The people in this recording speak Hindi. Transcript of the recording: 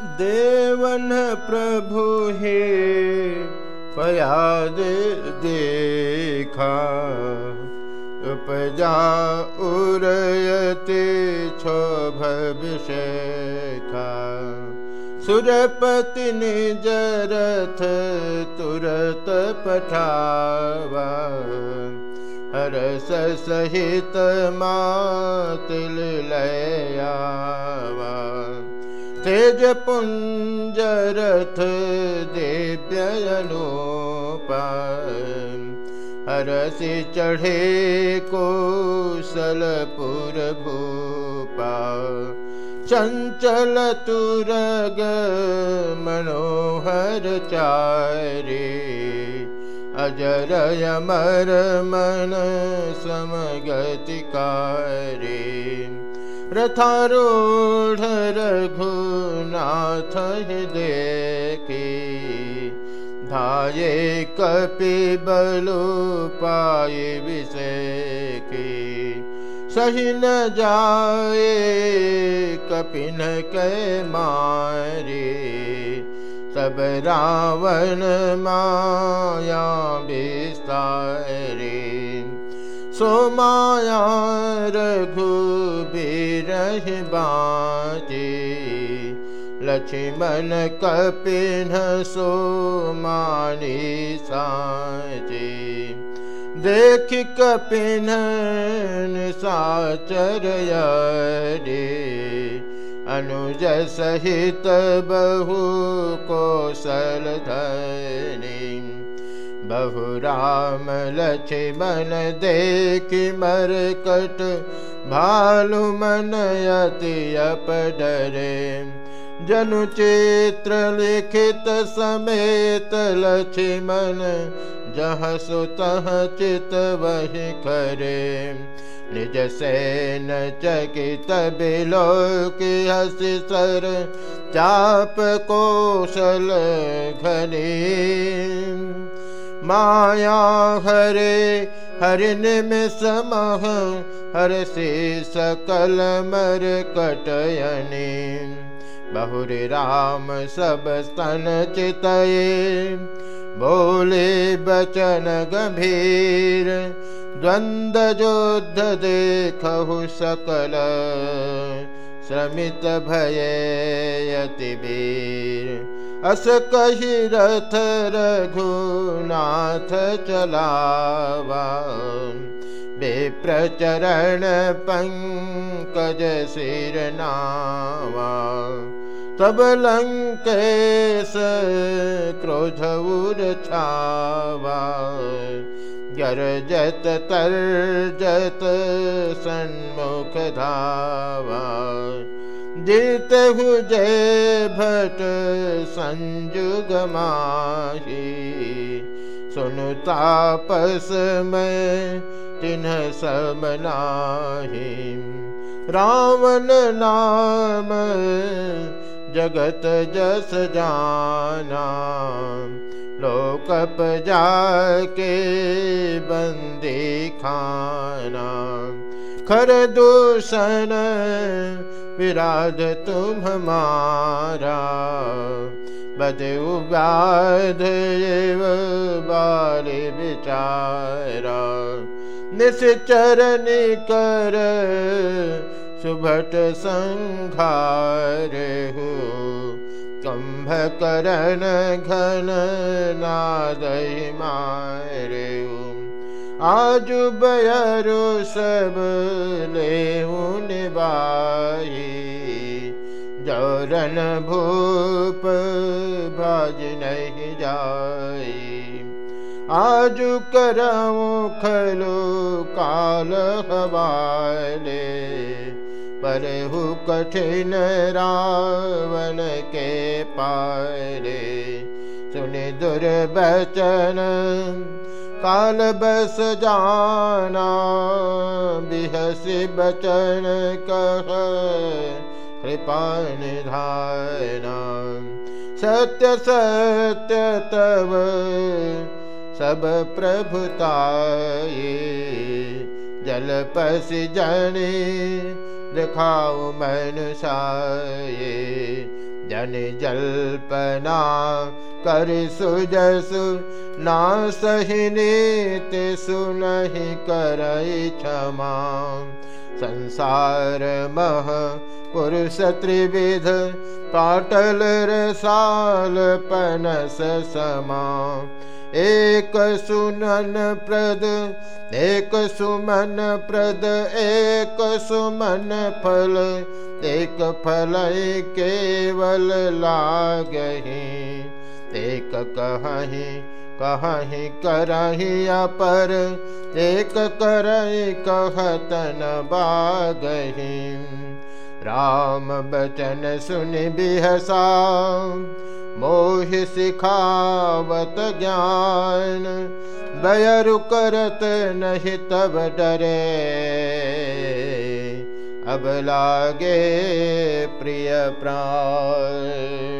देवन प्रभु हे पयाद देखा। उपजा उरयते छो भविषेखा सुरपति निज रथ तुरत पठावा। हरस सहित मातिल लयावा तेजपुञ्जरथ देव्यनोप हरसि चढे कोसलपुर भूपा चञ्चल तु रग मनोहरचारे अजरयमर मन समग्र रथारूढ़ रघुनाथ देखे धाये कपि बलु पाए विषय सही न जाए कपिन के मारे, सब रावण माया बिस्तारे सो माया रघुबीर बाजे लक्ष्मण कपिन सो मानी साजे। देख कपिन साचर रे अनुज सहित बहु कौशल धनी बहु राम लक्ष्मण देख मर कट भालु मन अति अपडरे जनु चित्र लिखित समेत लक्ष्मण, जह सुतः चित वही करे निज सेन चकित बिलो की हसी सर, चाप कौशल घनी। माया हरे हरिन में समह हर से सकल मर कटयनी। बहुरी राम सब स्तन चितये। बोले बचन गंभीर, द्वंद युद्ध देखु सकल। श्रमित भये वीर अस कही रथ रघुनाथ चलावा। बेप्रचरण पंकज सिर नावा। तब लंकेश क्रोध छावा। गरजत तर्जत सन्मुख धावा जीत जय भट संजुग माही। सुनु तापस में तिन्ह समनाही रावण नाम जगत जस जाना। लोकप जाके बंदी खाना। खर दूषण विराध तुम मारा बदु व्याध बारे विचारा निश्चरण कर सुभट संघार हो कंभ करण घन नादय मारे आज बयरु सब ले निबाई जौरन भूप भाज नहीं जाई आज करऊँ खलो काल हवाले, पर हु कठिन रावण के पारे सुनि दुर्बचन काल बस जाना, बिहसी बचन कह, कृपा निधाना। सत्य सत्य तब सब प्रभुताए जल पस जने दिखाओ मन साये। यन जल्पना कर सुजसु ना सही नीति सुनहि कर क्षमा। संसार मह पुरुष त्रिविध पाटल रसाल पनस समा। एक सुनन प्रद, एक सुमन प्रद, एक सुमन फल। एक फल केवल लागही, एक कहीं कहीं करही अपर। एक करही कहतन बागही। राम बचन सुन बिहसा, मोह सिखावत ज्ञान। बयरु करत नहीं तब डरे, अब लागे प्रिय प्राण।